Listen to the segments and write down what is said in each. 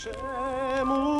czemu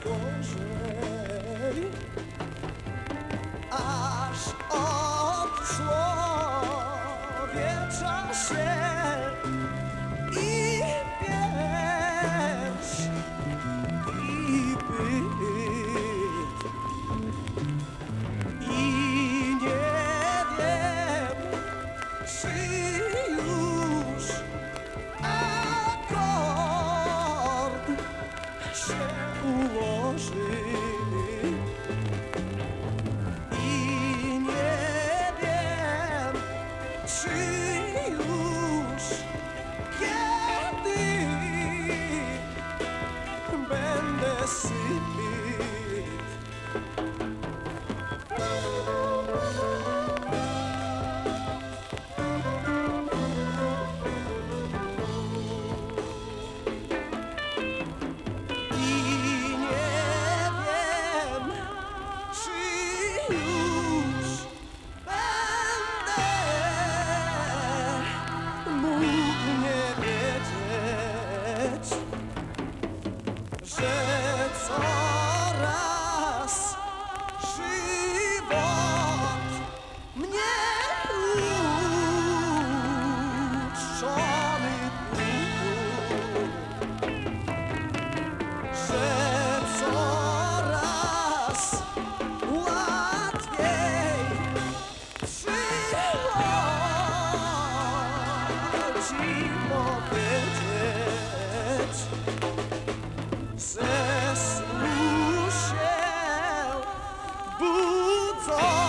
coraz you. fall.